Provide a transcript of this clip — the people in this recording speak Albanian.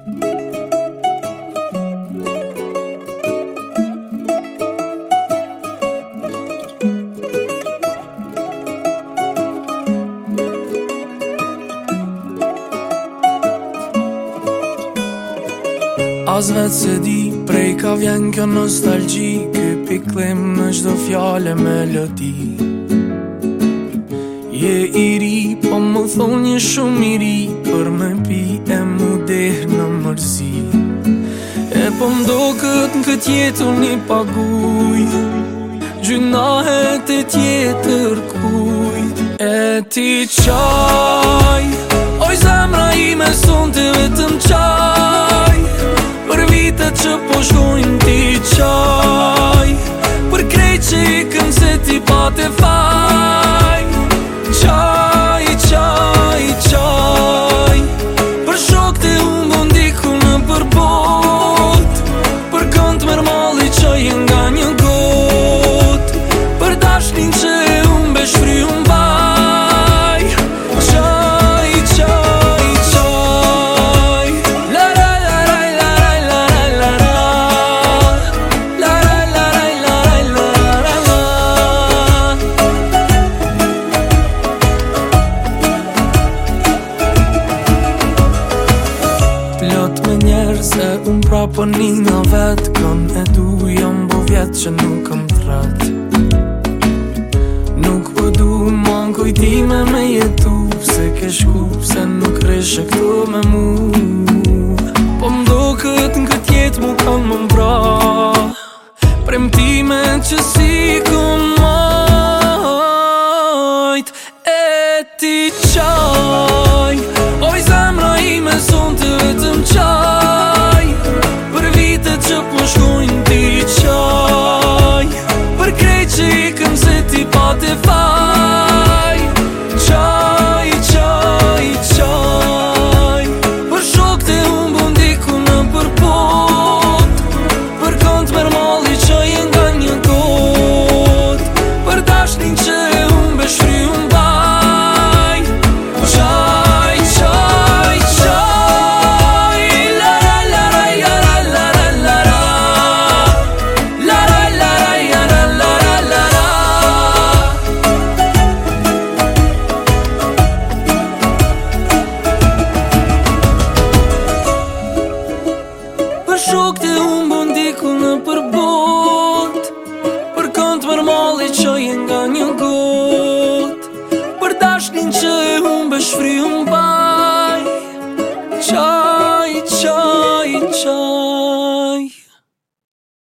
Az vetë se di, prej ka vjen kjo nostalgji Kë piklim në gjdo fjale me Je i ri, po më thonjë shumë i ri mërzi E po mdo këtë në këtë jetër një paguj Gjynahet e tjetër kujt E ti qaj Oj zemra i me son të vetëm qaj Për vitet që po shkojnë ti qaj Për krej që i këmë se ti pa te faj E unë pra për një nga vetë Kam e jam bo vjetë që nuk kam të Nuk për po du më në kujtime me jetu Se ke shku se nuk reshe këto me mu Po m'do këtë në këtë jetë mu kam më mbra Premtime që si këmë majtë E ti qa Spotify Shoktë un mund dikull në përbo